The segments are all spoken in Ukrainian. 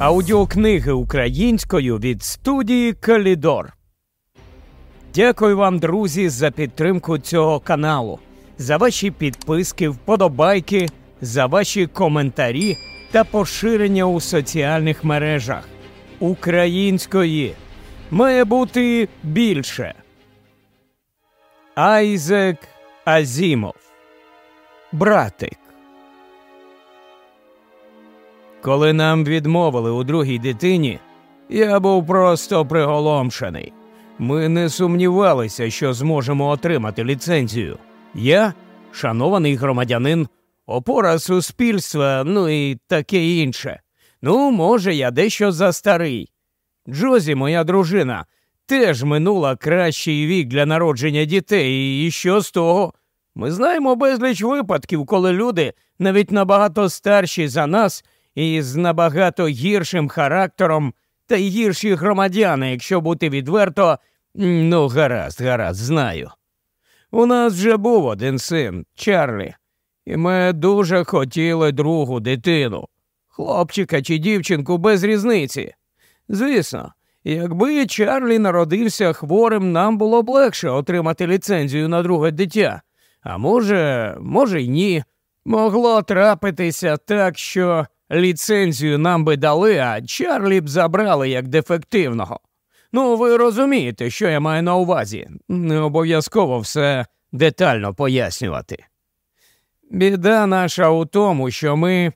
Аудіокниги українською від студії Калідор. Дякую вам, друзі, за підтримку цього каналу, за ваші підписки, вподобайки, за ваші коментарі та поширення у соціальних мережах. Української має бути більше. Айзек Азімов. Братик. Коли нам відмовили у другій дитині, я був просто приголомшений. Ми не сумнівалися, що зможемо отримати ліцензію. Я, шанований громадянин, опора суспільства, ну і таке інше. Ну, може, я дещо застарий. Джозі, моя дружина, теж минула кращий вік для народження дітей, і що з того? Ми знаємо безліч випадків, коли люди, навіть набагато старші за нас, і з набагато гіршим характером та й гірші громадяни, якщо бути відверто, ну, гаразд, гаразд, знаю. У нас вже був один син, Чарлі, і ми дуже хотіли другу дитину, хлопчика чи дівчинку без різниці. Звісно, якби Чарлі народився хворим, нам було б легше отримати ліцензію на друге дитя. А може, може й ні. Могло трапитися так, що ліцензію нам би дали, а Чарлі б забрали як дефективного. Ну, ви розумієте, що я маю на увазі. Не обов'язково все детально пояснювати. Біда наша у тому, що ми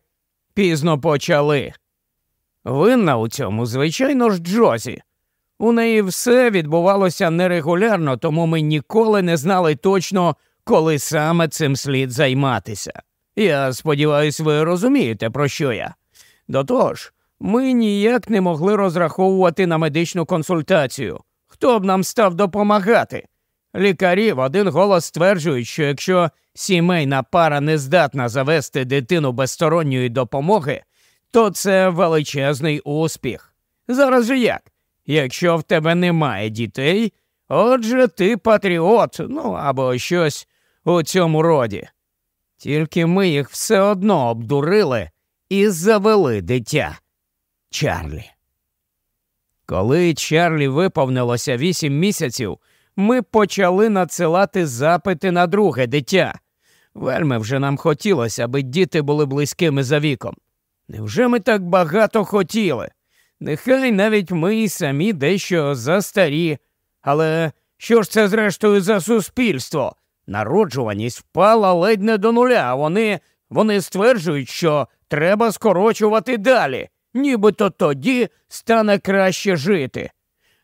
пізно почали. Винна у цьому, звичайно ж, Джозі. У неї все відбувалося нерегулярно, тому ми ніколи не знали точно, коли саме цим слід займатися. Я сподіваюся, ви розумієте, про що я. До того ж, ми ніяк не могли розраховувати на медичну консультацію. Хто б нам став допомагати? Лікарі в один голос стверджують, що якщо сімейна пара не здатна завести дитину без сторонньої допомоги, то це величезний успіх. Зараз же як? Якщо в тебе немає дітей, отже ти патріот, ну або щось у цьому роді. Тільки ми їх все одно обдурили і завели дитя. Чарлі. Коли Чарлі виповнилося вісім місяців, ми почали надсилати запити на друге дитя. Вельми вже нам хотілося, аби діти були близькими за віком. Невже ми так багато хотіли? Нехай навіть ми і самі дещо застарі. Але що ж це, зрештою, за суспільство? Народжуваність впала ледь не до нуля, а вони, вони стверджують, що треба скорочувати далі, нібито тоді стане краще жити.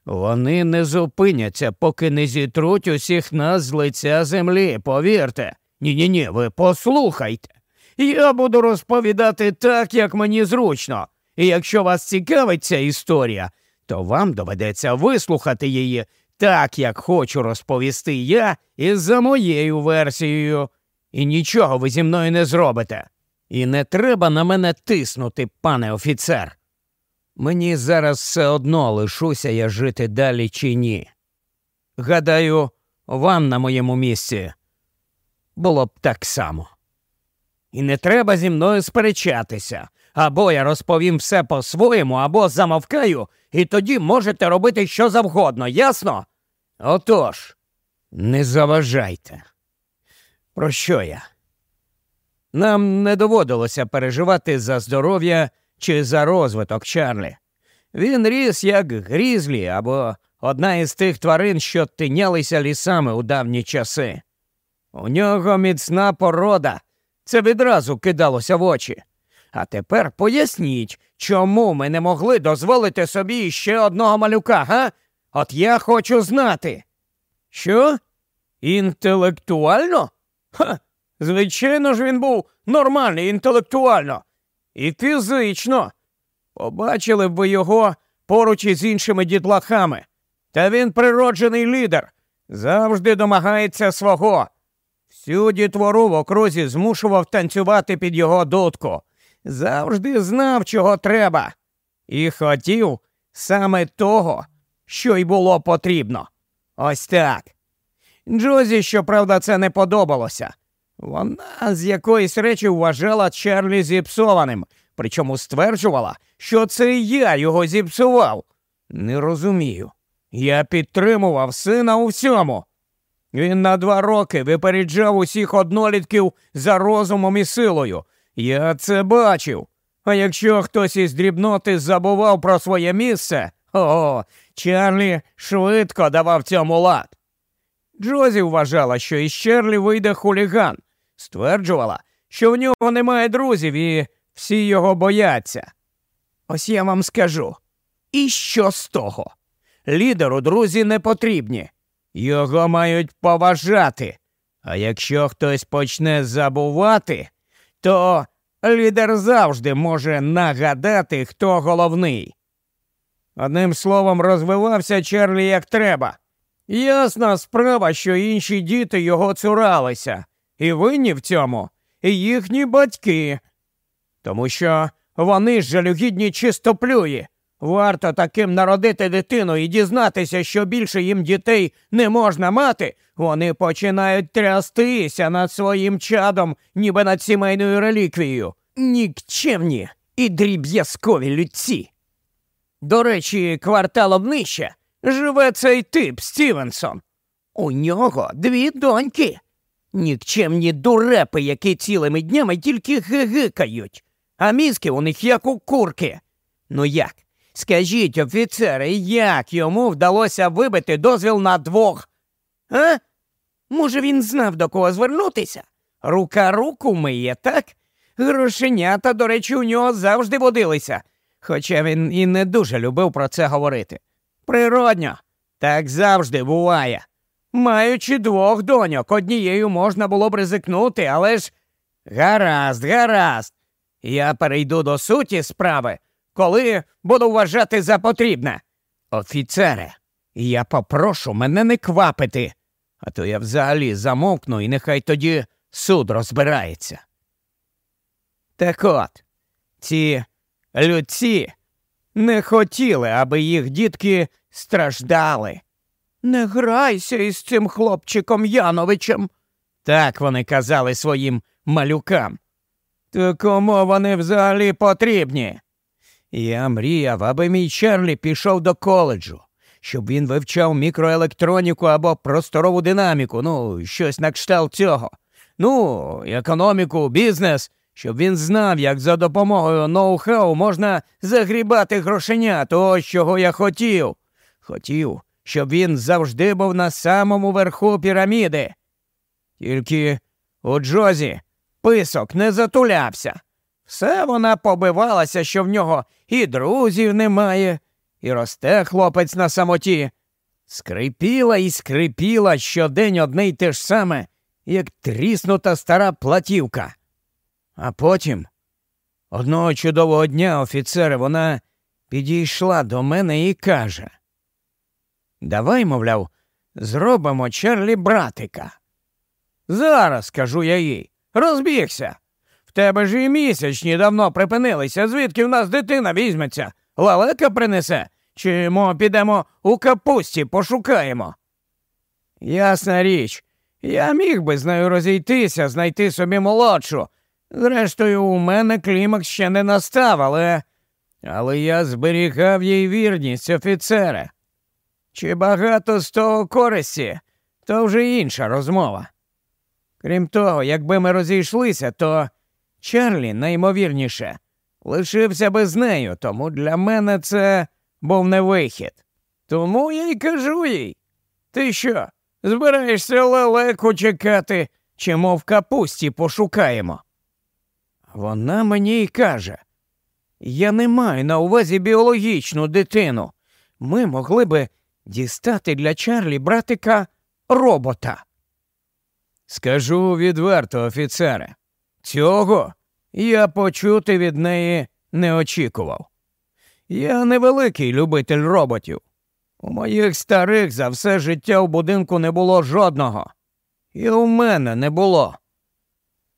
Вони не зупиняться, поки не зітруть усіх нас з лиця землі, повірте. Ні, ні, ні, ви послухайте. Я буду розповідати так, як мені зручно. І якщо вас цікавить ця історія, то вам доведеться вислухати її так, як хочу розповісти я, і за моєю версією. І нічого ви зі мною не зробите. І не треба на мене тиснути, пане офіцер. Мені зараз все одно лишуся я жити далі чи ні. Гадаю, вам на моєму місці було б так само. І не треба зі мною сперечатися. Або я розповім все по-своєму, або замовкаю, і тоді можете робити що завгодно, ясно? Отож, не заважайте. Про що я? Нам не доводилося переживати за здоров'я чи за розвиток Чарлі. Він ріс як грізлі або одна із тих тварин, що тинялися лісами у давні часи. У нього міцна порода, це відразу кидалося в очі. А тепер поясніть, чому ми не могли дозволити собі ще одного малюка, га? От я хочу знати. Що? Інтелектуально? Ха, Звичайно ж, він був нормальний інтелектуально і фізично. Побачили б ви його поруч із іншими дітлахами. Та він природжений лідер, завжди домагається свого. Всю дітвору в окрузі змушував танцювати під його дудку. Завжди знав, чого треба, і хотів саме того, що й було потрібно. Ось так. Джозі, щоправда, це не подобалося. Вона з якоїсь речі вважала Чарлі зіпсованим, причому стверджувала, що це я його зіпсував. Не розумію. Я підтримував сина у всьому. Він на два роки випереджав усіх однолітків за розумом і силою. Я це бачив. А якщо хтось із дрібноти забував про своє місце, о, Чарлі швидко давав цьому лад. Джозі вважала, що із Чарлі вийде хуліган, стверджувала, що в нього немає друзів і всі його бояться. Ось я вам скажу. І що з того? Лідеру друзі не потрібні. Його мають поважати. А якщо хтось почне забувати, то лідер завжди може нагадати, хто головний. Одним словом, розвивався Чарлі як треба. Ясна справа, що інші діти його цуралися, і винні в цьому і їхні батьки, тому що вони ж жалюгідні чистоплюї. Варто таким народити дитину і дізнатися, що більше їм дітей не можна мати, вони починають трястися над своїм чадом, ніби над сімейною реліквією. Нікчемні і дріб'язкові людці. До речі, кварталом нижче живе цей тип Стівенсон. У нього дві доньки. Нікчемні дурепи, які цілими днями тільки гигикають, а мізки у них як у курки. Ну як? Скажіть, офіцери, як йому вдалося вибити дозвіл на двох? А? Може, він знав, до кого звернутися? Рука руку миє, так? Грошенята, до речі, у нього завжди водилися, хоча він і не дуже любив про це говорити. Природньо, так завжди буває. Маючи двох доньок, однією можна було б ризикнути, але ж гаразд, гаразд. Я перейду до суті справи, коли буду вважати за потрібне. Офіцере, я попрошу мене не квапити, а то я взагалі замовкну і нехай тоді суд розбирається. Так от, ці людці не хотіли, аби їх дітки страждали. Не грайся із цим хлопчиком Яновичем. Так вони казали своїм малюкам. То кому вони взагалі потрібні? Я мріяв, аби мій Чарлі пішов до коледжу, щоб він вивчав мікроелектроніку або просторову динаміку, ну, щось на кшталт цього. Ну, економіку, бізнес, щоб він знав, як за допомогою ноу-хау можна загрібати грошеня, того, чого я хотів. Хотів, щоб він завжди був на самому верху піраміди. Тільки у Джозі писок не затулявся. Все вона побивалася, що в нього і друзів немає, і росте хлопець на самоті. Скрипіла і скрипіла щодень одне й те ж саме, як тріснута стара платівка. А потім, одного чудового дня офіцери, вона підійшла до мене і каже Давай, мовляв, зробимо Чарлі братика. Зараз, кажу я їй, розбігся. В тебе ж і місячні давно припинилися, звідки в нас дитина візьметься, лалека принесе, чи мо підемо у капусті пошукаємо. Ясна річ, я міг би з нею розійтися, знайти собі молодшу. Зрештою, у мене клімакс ще не настав, але. Але я зберігав їй вірність, офіцере. Чи багато з того користі, то вже інша розмова. Крім того, якби ми розійшлися, то Чарлі, наймовірніше, лишився би з нею, тому для мене це був не вихід. Тому я й кажу їй. Ти що, збираєшся лелеку чекати, чи мов капусті пошукаємо? Вона мені й каже я не маю на увазі біологічну дитину. Ми могли би дістати для Чарлі братика робота. Скажу відверто, офіцере, цього я почути від неї не очікував. Я невеликий любитель роботів. У моїх старих за все життя в будинку не було жодного, і у мене не було.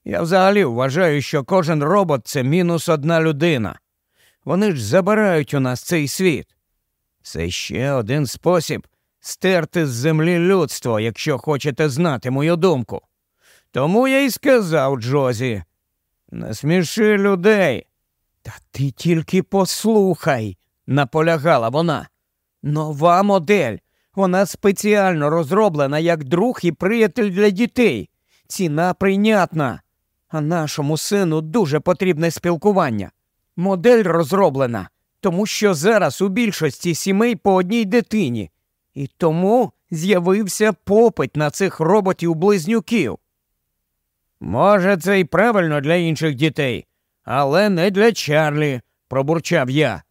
Я взагалі вважаю, що кожен робот це мінус одна людина. Вони ж забирають у нас цей світ. Це ще один спосіб стерти з землі людство, якщо хочете знати мою думку. Тому я й сказав Джозі не сміши людей. Та ти тільки послухай, наполягала вона. Нова модель. Вона спеціально розроблена як друг і приятель для дітей. Ціна прийнятна. А нашому сину дуже потрібне спілкування. Модель розроблена, тому що зараз у більшості сімей по одній дитині, і тому з'явився попит на цих роботів-близнюків. Може, це й правильно для інших дітей, але не для Чарлі, пробурчав я.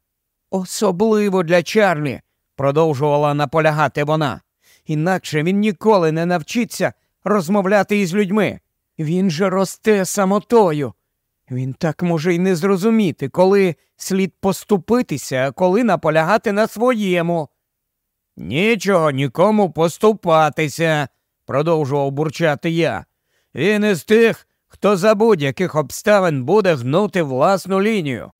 Особливо для Чарлі, продовжувала наполягати вона. Інакше він ніколи не навчиться розмовляти із людьми. Він же росте самотою. Він так може й не зрозуміти, коли слід поступитися, а коли наполягати на своєму. Нічого нікому поступатися, продовжував бурчати я. Він із тих, хто за будь-яких обставин буде гнути власну лінію.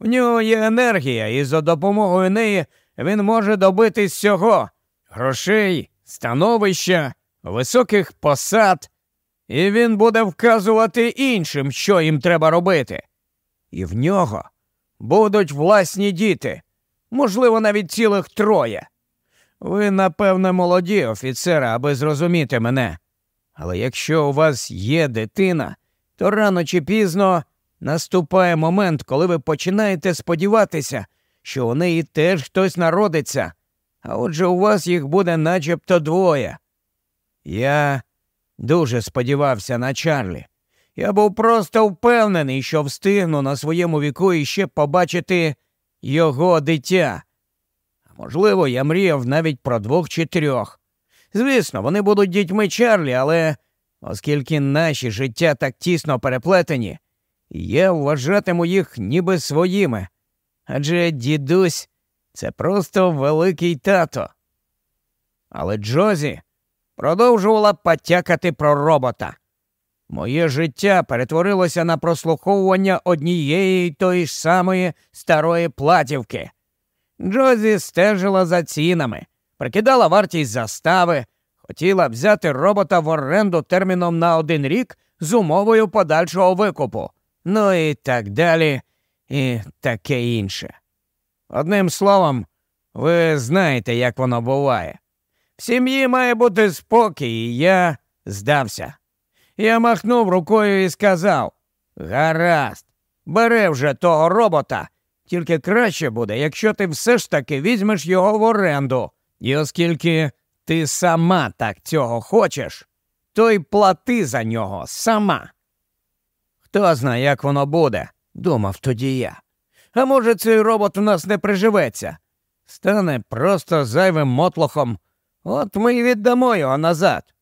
В нього є енергія, і за допомогою неї він може добитись всього грошей, становища, високих посад, і він буде вказувати іншим, що їм треба робити. І в нього будуть власні діти, можливо, навіть цілих троє. Ви, напевне, молоді офіцери, аби зрозуміти мене. Але якщо у вас є дитина, то рано чи пізно наступає момент, коли ви починаєте сподіватися, що у неї теж хтось народиться, а отже у вас їх буде начебто двоє. Я дуже сподівався на Чарлі. Я був просто впевнений, що встигну на своєму віку іще побачити його дитя. А можливо, я мріяв навіть про двох чи трьох. Звісно, вони будуть дітьми Чарлі, але оскільки наші життя так тісно переплетені, я вважатиму їх ніби своїми. Адже дідусь це просто великий тато. Але Джозі продовжувала потякати про робота. Моє життя перетворилося на прослуховування однієї тої ж самої старої платівки. Джозі стежила за цінами, прикидала вартість застави, хотіла взяти робота в оренду терміном на один рік з умовою подальшого викупу. Ну і так далі, і таке інше. Одним словом, ви знаєте, як воно буває. В сім'ї має бути спокій, і я здався. Я махнув рукою і сказав Гаразд, бери вже того робота, тільки краще буде, якщо ти все ж таки візьмеш його в оренду. І оскільки ти сама так цього хочеш, то й плати за нього сама. Хто знає, як воно буде, думав тоді я. А може, цей робот у нас не приживеться, стане просто зайвим мотлохом. От ми й віддамо його назад.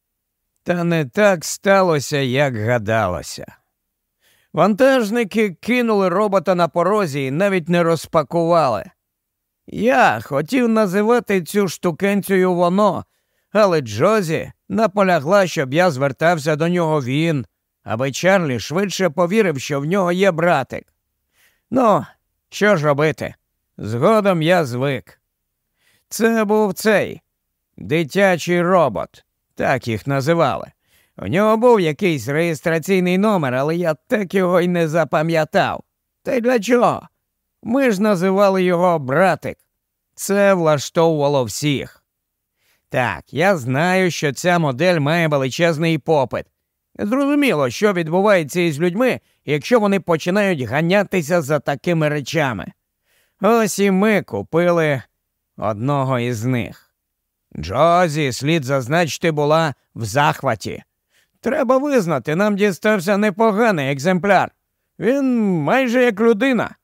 Та не так сталося, як гадалося. Вантажники кинули робота на порозі і навіть не розпакували. Я хотів називати цю штукенцію воно, але Джозі наполягла, щоб я звертався до нього він, аби Чарлі швидше повірив, що в нього є братик. Ну, що ж робити? Згодом я звик. Це був цей дитячий робот, так їх називали. У нього був якийсь реєстраційний номер, але я так його й не запам'ятав. Та й для чого? Ми ж називали його братик. Це влаштовувало всіх. Так, я знаю, що ця модель має величезний попит. Зрозуміло, що відбувається із людьми, якщо вони починають ганятися за такими речами. Ось і ми купили одного із них. Джозі, слід зазначити, була в захваті. Треба визнати, нам дістався непоганий екземпляр. Він майже як людина.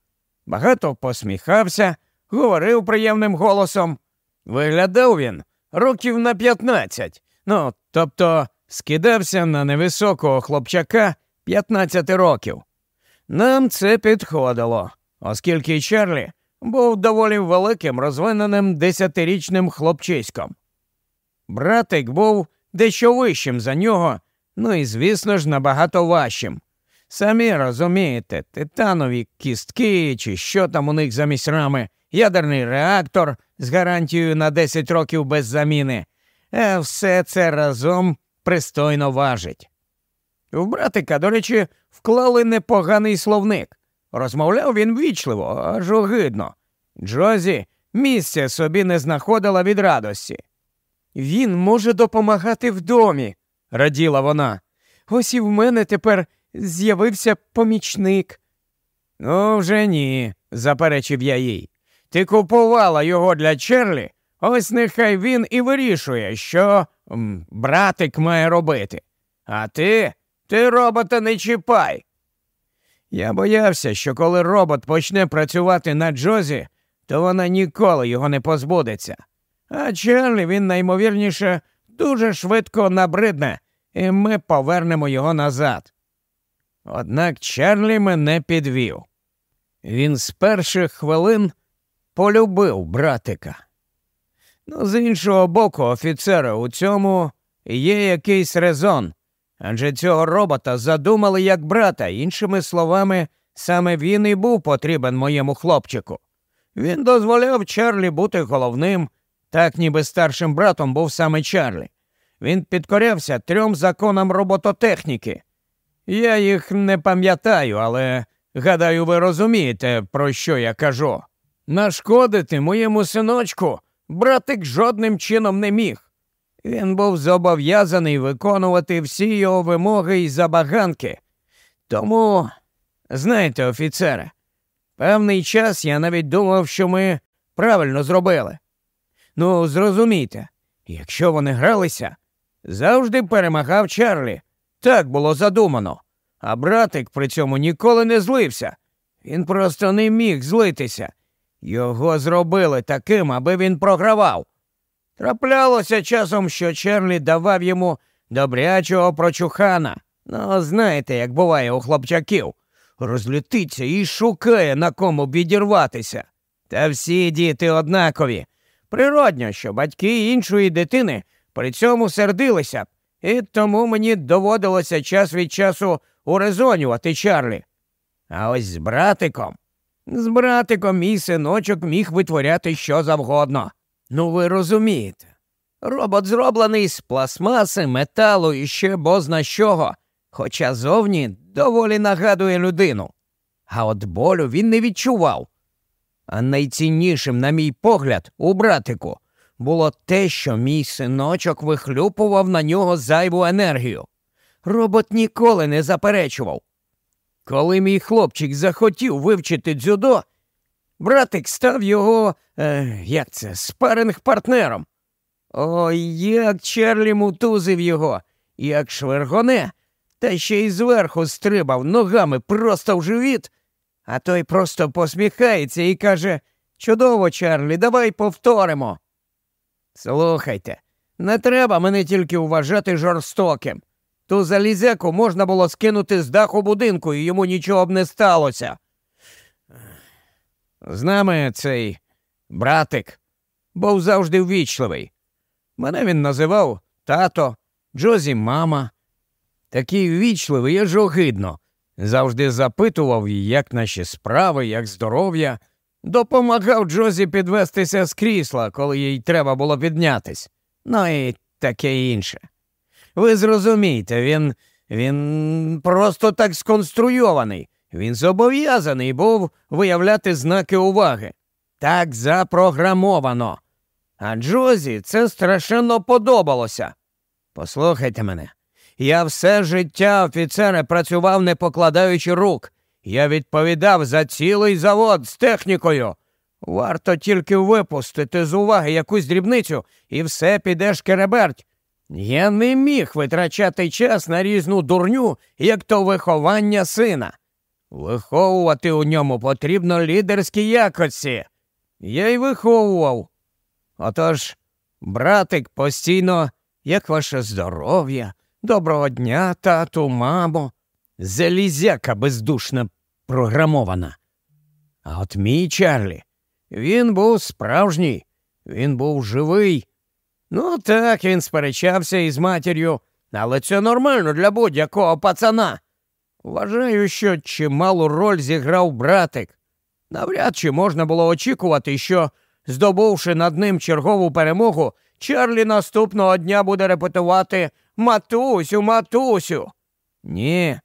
Багато посміхався, говорив приємним голосом. Виглядав він років на п'ятнадцять. Ну, тобто скидався на невисокого хлопчака 15 років. Нам це підходило, оскільки Чарлі був доволі великим розвиненим десятирічним хлопчиськом. Братик був дещо вищим за нього, ну і, звісно ж, набагато важчим. Самі розумієте, титанові кістки чи що там у них замість рами, ядерний реактор з гарантією на 10 років без заміни. А все це разом пристойно важить. В братика, до речі, вклали непоганий словник. Розмовляв він вічливо, аж огидно. Джозі місця собі не знаходила від радості. Він може допомагати в домі, раділа вона. Ось і в мене тепер з'явився помічник. Ну, вже ні, заперечив я їй. Ти купувала його для Черлі, ось нехай він і вирішує, що м, братик має робити. А ти, ти робота не чіпай. Я боявся, що коли робот почне працювати на Джозі, то вона ніколи його не позбудеться. А Чарлі він наймовірніше дуже швидко набридне, і ми повернемо його назад. Однак Чарлі мене підвів. Він з перших хвилин полюбив братика. Ну, з іншого боку, офіцера, у цьому є якийсь резон, адже цього робота задумали як брата, іншими словами, саме він і був потрібен моєму хлопчику. Він дозволяв Чарлі бути головним, так ніби старшим братом був саме Чарлі. Він підкорявся трьом законам робототехніки. Я їх не пам'ятаю, але гадаю, ви розумієте, про що я кажу. Нашкодити моєму синочку братик жодним чином не міг. Він був зобов'язаний виконувати всі його вимоги і забаганки. Тому, знаєте, офіцере, певний час я навіть думав, що ми правильно зробили. Ну, зрозумійте, якщо вони гралися, завжди перемагав Чарлі. Так було задумано. А братик при цьому ніколи не злився. Він просто не міг злитися. Його зробили таким, аби він програвав. Траплялося часом, що Чарлі давав йому добрячого прочухана. Ну, знаєте, як буває у хлопчаків. Розлютиться і шукає, на кому відірватися. Та всі діти однакові. Природньо, що батьки іншої дитини при цьому сердилися, і тому мені доводилося час від часу урезонювати Чарлі. А ось з братиком. З братиком мій синочок міг витворяти що завгодно. Ну, ви розумієте. Робот зроблений з пластмаси, металу і ще бозна чого, хоча зовні доволі нагадує людину. А от болю він не відчував. А найціннішим, на мій погляд, у братику було те, що мій синочок вихлюпував на нього зайву енергію. Робот ніколи не заперечував. Коли мій хлопчик захотів вивчити дзюдо, братик став його, е, як це, спаринг партнером. Ой, як Чарлі мутузив його, як швергоне, та ще й зверху стрибав ногами просто в живіт, а той просто посміхається і каже Чудово, Чарлі, давай повторимо. Слухайте, не треба мене тільки вважати жорстоким. Ту залізяку можна було скинути з даху будинку, і йому нічого б не сталося. З нами цей братик був завжди ввічливий. Мене він називав тато, Джозі мама. Такий ввічливий, аж огидно. Завжди запитував, як наші справи, як здоров'я, допомагав Джозі підвестися з крісла, коли їй треба було піднятись. Ну і таке інше. Ви зрозумієте, він він просто так сконструйований. Він зобов'язаний був виявляти знаки уваги. Так запрограмовано. А Джозі це страшенно подобалося. Послухайте мене, я все життя офіцера працював, не покладаючи рук. Я відповідав за цілий завод з технікою. Варто тільки випустити з уваги якусь дрібницю, і все піде шкереберть. Я не міг витрачати час на різну дурню, як то виховання сина. Виховувати у ньому потрібно лідерські якості. Я й виховував. Отож, братик постійно, як ваше здоров'я, доброго дня, тату, мамо, залізяка бездушна програмована. А от мій Чарлі, він був справжній, він був живий. Ну, так він сперечався із матір'ю, але це нормально для будь-якого пацана. Вважаю, що чималу роль зіграв братик. Навряд чи можна було очікувати, що, здобувши над ним чергову перемогу, Чарлі наступного дня буде репетувати Матусю, матусю. Ні,